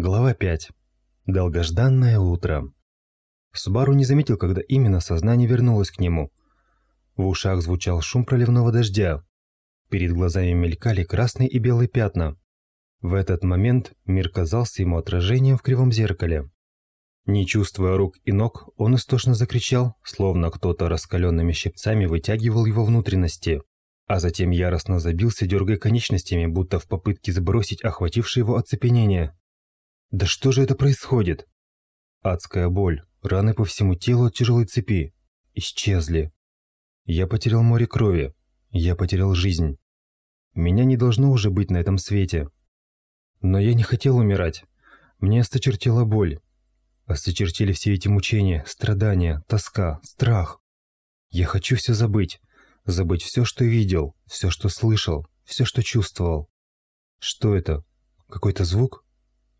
Глава 5. Долгожданное утро. Субару не заметил, когда именно сознание вернулось к нему. В ушах звучал шум проливного дождя. Перед глазами мелькали красные и белые пятна. В этот момент мир казался ему отражением в кривом зеркале. Не чувствуя рук и ног, он истошно закричал, словно кто-то раскаленными щипцами вытягивал его внутренности, а затем яростно забился, дергая конечностями, будто в попытке сбросить охватившее его оцепенение. Да что же это происходит? Адская боль, раны по всему телу от тяжелой цепи. Исчезли. Я потерял море крови. Я потерял жизнь. Меня не должно уже быть на этом свете. Но я не хотел умирать. Мне осточертела боль. Осточертили все эти мучения, страдания, тоска, страх. Я хочу все забыть. Забыть все, что видел, все, что слышал, все, что чувствовал. Что это? Какой-то звук?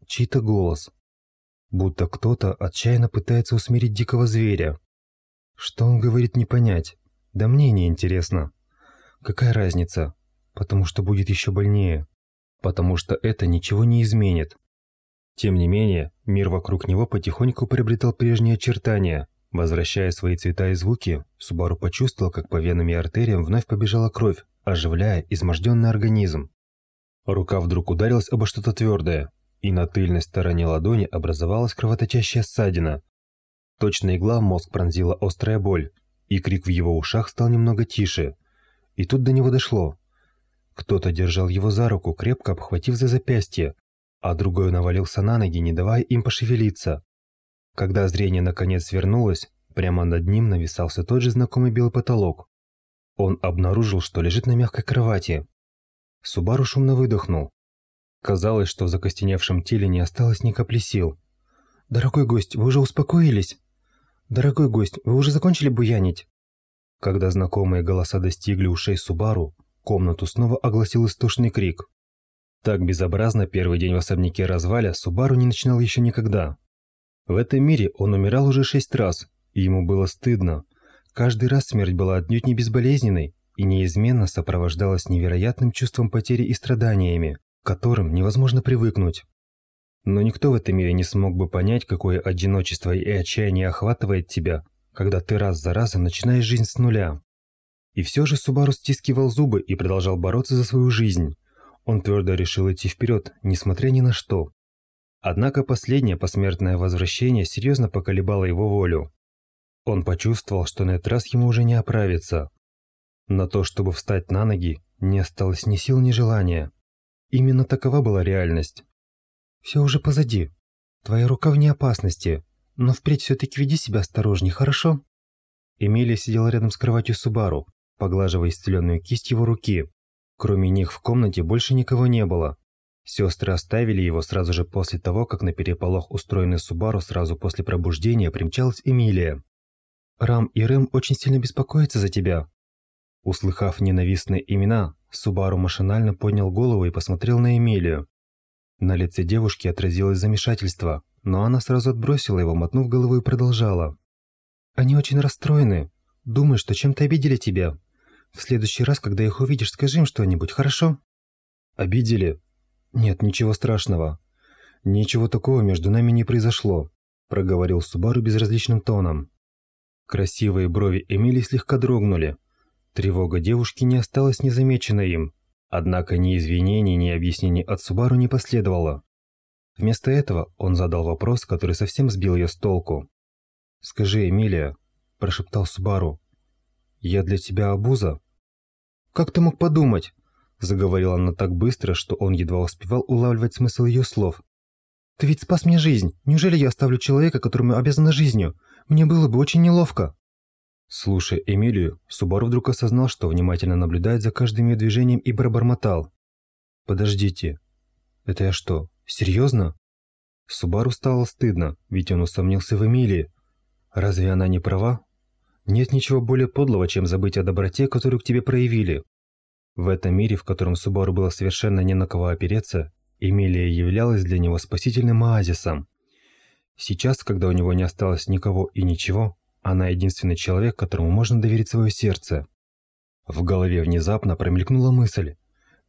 Чей-то голос. Будто кто-то отчаянно пытается усмирить дикого зверя. Что он говорит, не понять. Да мне не интересно. Какая разница? Потому что будет еще больнее. Потому что это ничего не изменит. Тем не менее, мир вокруг него потихоньку приобретал прежние очертания. Возвращая свои цвета и звуки, Субару почувствовал, как по венам и артериям вновь побежала кровь, оживляя изможденный организм. Рука вдруг ударилась обо что-то твердое, и на тыльной стороне ладони образовалась кровоточащая ссадина. Точно игла мозг пронзила острая боль, и крик в его ушах стал немного тише. И тут до него дошло. Кто-то держал его за руку, крепко обхватив за запястье, а другой навалился на ноги, не давая им пошевелиться. Когда зрение наконец вернулось, прямо над ним нависался тот же знакомый белый потолок. Он обнаружил, что лежит на мягкой кровати. Субару шумно выдохнул. Казалось, что в закостеневшем теле не осталось ни капли сил. «Дорогой гость, вы уже успокоились? Дорогой гость, вы уже закончили буянить?» Когда знакомые голоса достигли ушей Субару, комнату снова огласил истошный крик. Так безобразно первый день в особняке разваля Субару не начинал еще никогда. В этом мире он умирал уже шесть раз, и ему было стыдно. Каждый раз смерть была отнюдь не безболезненной и неизменно сопровождалась невероятным чувством потери и страданиями которым невозможно привыкнуть. Но никто в этом мире не смог бы понять, какое одиночество и отчаяние охватывает тебя, когда ты раз за разом начинаешь жизнь с нуля. И все же Субару стискивал зубы и продолжал бороться за свою жизнь. Он твердо решил идти вперед, несмотря ни на что. Однако последнее посмертное возвращение серьезно поколебало его волю. Он почувствовал, что на этот раз ему уже не оправиться. На то, чтобы встать на ноги, не осталось ни сил, ни желания. Именно такова была реальность. «Все уже позади. Твоя рука вне опасности, но впредь все-таки веди себя осторожней, хорошо?» Эмилия сидела рядом с кроватью Субару, поглаживая исцеленную кисть его руки. Кроме них в комнате больше никого не было. Сестры оставили его сразу же после того, как на переполох, устроенный Субару сразу после пробуждения, примчалась Эмилия. «Рам и Рэм очень сильно беспокоятся за тебя». Услыхав ненавистные имена, Субару машинально поднял голову и посмотрел на Эмилию. На лице девушки отразилось замешательство, но она сразу отбросила его, мотнув головой и продолжала. «Они очень расстроены. Думают, что чем-то обидели тебя. В следующий раз, когда их увидишь, скажи им что-нибудь, хорошо?» «Обидели? Нет, ничего страшного. Ничего такого между нами не произошло», проговорил Субару безразличным тоном. Красивые брови Эмилии слегка дрогнули, Тревога девушки не осталась незамеченной им, однако ни извинений, ни объяснений от Субару не последовало. Вместо этого он задал вопрос, который совсем сбил ее с толку. «Скажи, Эмилия», – прошептал Субару, – «я для тебя обуза?» «Как ты мог подумать?» – заговорила она так быстро, что он едва успевал улавливать смысл ее слов. «Ты ведь спас мне жизнь. Неужели я оставлю человека, которому обязана жизнью? Мне было бы очень неловко». Слушая Эмилию, Субару вдруг осознал, что внимательно наблюдает за каждым ее движением и пробормотал. «Подождите, это я что, серьезно?» Субару стало стыдно, ведь он усомнился в Эмилии. Разве она не права? Нет ничего более подлого, чем забыть о доброте, которую к тебе проявили. В этом мире, в котором Субару было совершенно не на кого опереться, Эмилия являлась для него спасительным оазисом. Сейчас, когда у него не осталось никого и ничего, она единственный человек, которому можно доверить свое сердце. В голове внезапно промелькнула мысль,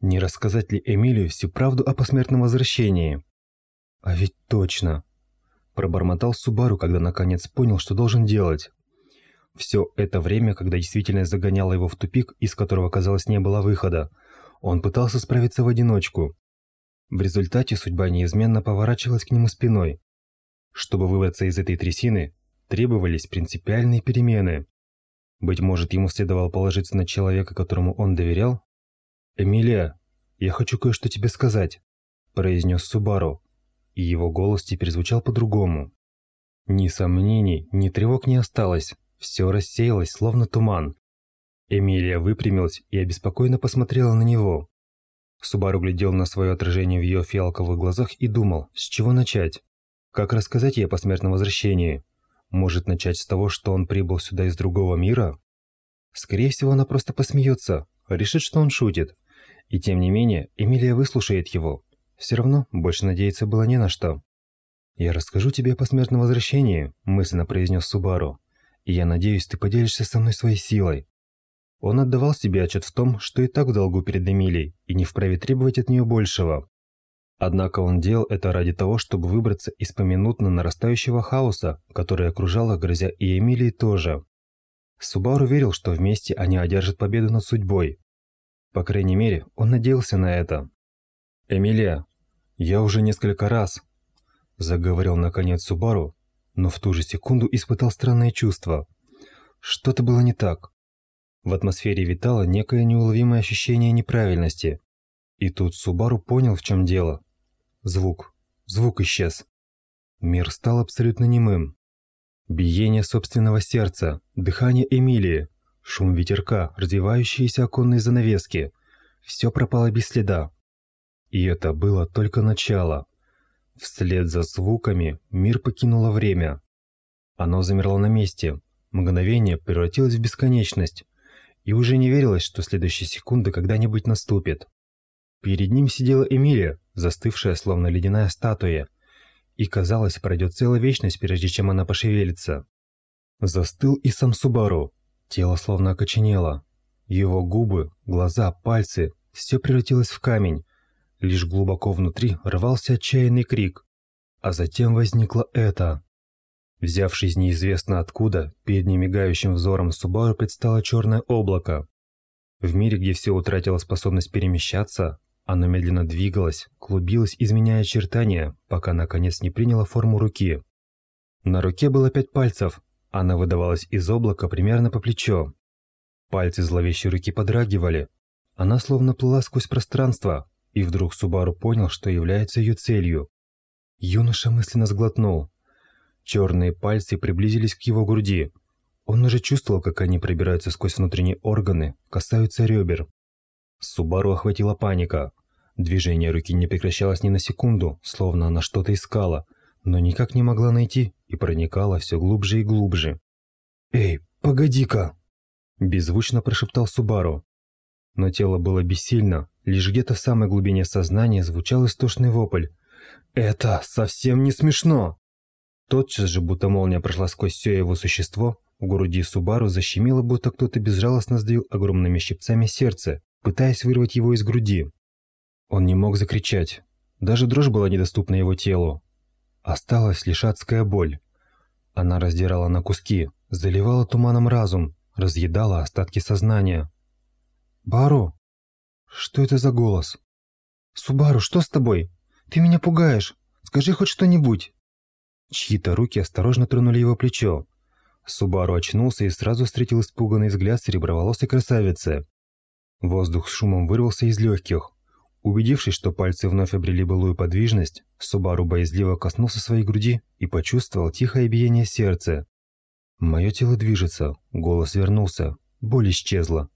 не рассказать ли Эмилию всю правду о посмертном возвращении. А ведь точно. Пробормотал Субару, когда наконец понял, что должен делать. Все это время, когда действительность загоняла его в тупик, из которого, казалось, не было выхода, он пытался справиться в одиночку. В результате судьба неизменно поворачивалась к нему спиной. Чтобы выбраться из этой трясины, требовались принципиальные перемены. Быть может, ему следовало положиться на человека, которому он доверял? «Эмилия, я хочу кое-что тебе сказать», – произнес Субару, и его голос теперь звучал по-другому. Ни сомнений, ни тревог не осталось, все рассеялось, словно туман. Эмилия выпрямилась и обеспокоенно посмотрела на него. Субару глядел на свое отражение в ее фиалковых глазах и думал, с чего начать. Как рассказать ей о посмертном возвращении? Может начать с того, что он прибыл сюда из другого мира? Скорее всего, она просто посмеется, решит, что он шутит. И тем не менее, Эмилия выслушает его. Все равно больше надеяться было не на что. «Я расскажу тебе о посмертном возвращении», – мысленно произнес Субару. «И я надеюсь, ты поделишься со мной своей силой». Он отдавал себе отчет в том, что и так в долгу перед Эмилией, и не вправе требовать от нее большего. Однако он делал это ради того, чтобы выбраться из поминутно нарастающего хаоса, который окружал их, грозя и Эмилии тоже. Субару верил, что вместе они одержат победу над судьбой. По крайней мере, он надеялся на это. «Эмилия, я уже несколько раз...» Заговорил наконец Субару, но в ту же секунду испытал странное чувство. Что-то было не так. В атмосфере витало некое неуловимое ощущение неправильности. И тут Субару понял, в чем дело. Звук. Звук исчез. Мир стал абсолютно немым. Биение собственного сердца, дыхание Эмилии, шум ветерка, развивающиеся оконные занавески. Все пропало без следа. И это было только начало. Вслед за звуками мир покинуло время. Оно замерло на месте. Мгновение превратилось в бесконечность. И уже не верилось, что следующая секунда когда-нибудь наступит. Перед ним сидела Эмилия, застывшая, словно ледяная статуя, и, казалось, пройдет целая вечность, прежде чем она пошевелится. Застыл и сам Субару. Тело словно окоченело. Его губы, глаза, пальцы – все превратилось в камень. Лишь глубоко внутри рвался отчаянный крик. А затем возникло это. Взявшись неизвестно откуда, перед немигающим взором Субару предстало черное облако. В мире, где все утратило способность перемещаться, оно медленно двигалось, клубилось, изменяя очертания, пока наконец не приняло форму руки. На руке было пять пальцев, она выдавалась из облака примерно по плечо. Пальцы зловещей руки подрагивали. Она словно плыла сквозь пространство, и вдруг Субару понял, что является ее целью. Юноша мысленно сглотнул. Черные пальцы приблизились к его груди. Он уже чувствовал, как они пробираются сквозь внутренние органы, касаются ребер. Субару охватила паника. Движение руки не прекращалось ни на секунду, словно она что-то искала, но никак не могла найти и проникала все глубже и глубже. «Эй, погоди-ка!» Беззвучно прошептал Субару. Но тело было бессильно, лишь где-то в самой глубине сознания звучал истошный вопль. «Это совсем не смешно!» Тотчас же, будто молния прошла сквозь все его существо, в груди Субару защемило, будто кто-то безжалостно сдавил огромными щипцами сердце, пытаясь вырвать его из груди. Он не мог закричать. Даже дрожь была недоступна его телу. Осталась лишь адская боль. Она раздирала на куски, заливала туманом разум, разъедала остатки сознания. «Бару? Что это за голос?» «Субару, что с тобой? Ты меня пугаешь. Скажи хоть что-нибудь». Чьи-то руки осторожно тронули его плечо. Субару очнулся и сразу встретил испуганный взгляд сереброволосой красавицы. Воздух с шумом вырвался из легких. Убедившись, что пальцы вновь обрели былую подвижность, Субару боязливо коснулся своей груди и почувствовал тихое биение сердца. Мое тело движется, голос вернулся, боль исчезла,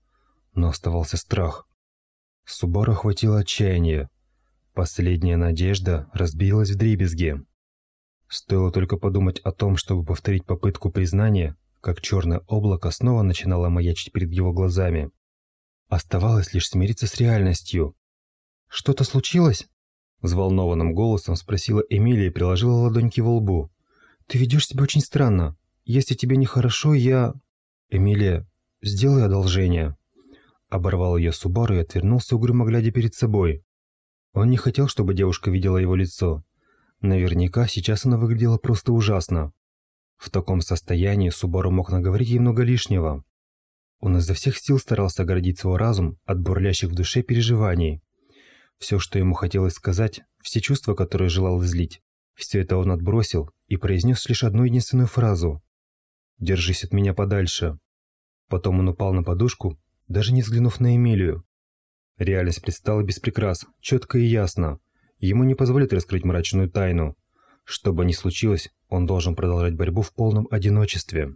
но оставался страх. Субару охватило отчаяние. Последняя надежда разбилась в дребезги. Стоило только подумать о том, чтобы повторить попытку признания, как черное облако снова начинало маячить перед его глазами. Оставалось лишь смириться с реальностью. «Что-то случилось?» Взволнованным голосом спросила Эмилия и приложила ладонь к его лбу. «Ты ведешь себя очень странно. Если тебе нехорошо, я...» «Эмилия, сделай одолжение». Оборвал ее Субару и отвернулся, угрюмо глядя перед собой. Он не хотел, чтобы девушка видела его лицо. Наверняка сейчас она выглядела просто ужасно. В таком состоянии Субару мог наговорить ей много лишнего. Он изо всех сил старался оградить свой разум от бурлящих в душе переживаний. Все, что ему хотелось сказать, все чувства, которые желал излить, все это он отбросил и произнес лишь одну единственную фразу. «Держись от меня подальше». Потом он упал на подушку, даже не взглянув на Эмилию. Реальность предстала без прикрас, четко и ясно. Ему не позволят раскрыть мрачную тайну. Что бы ни случилось, он должен продолжать борьбу в полном одиночестве.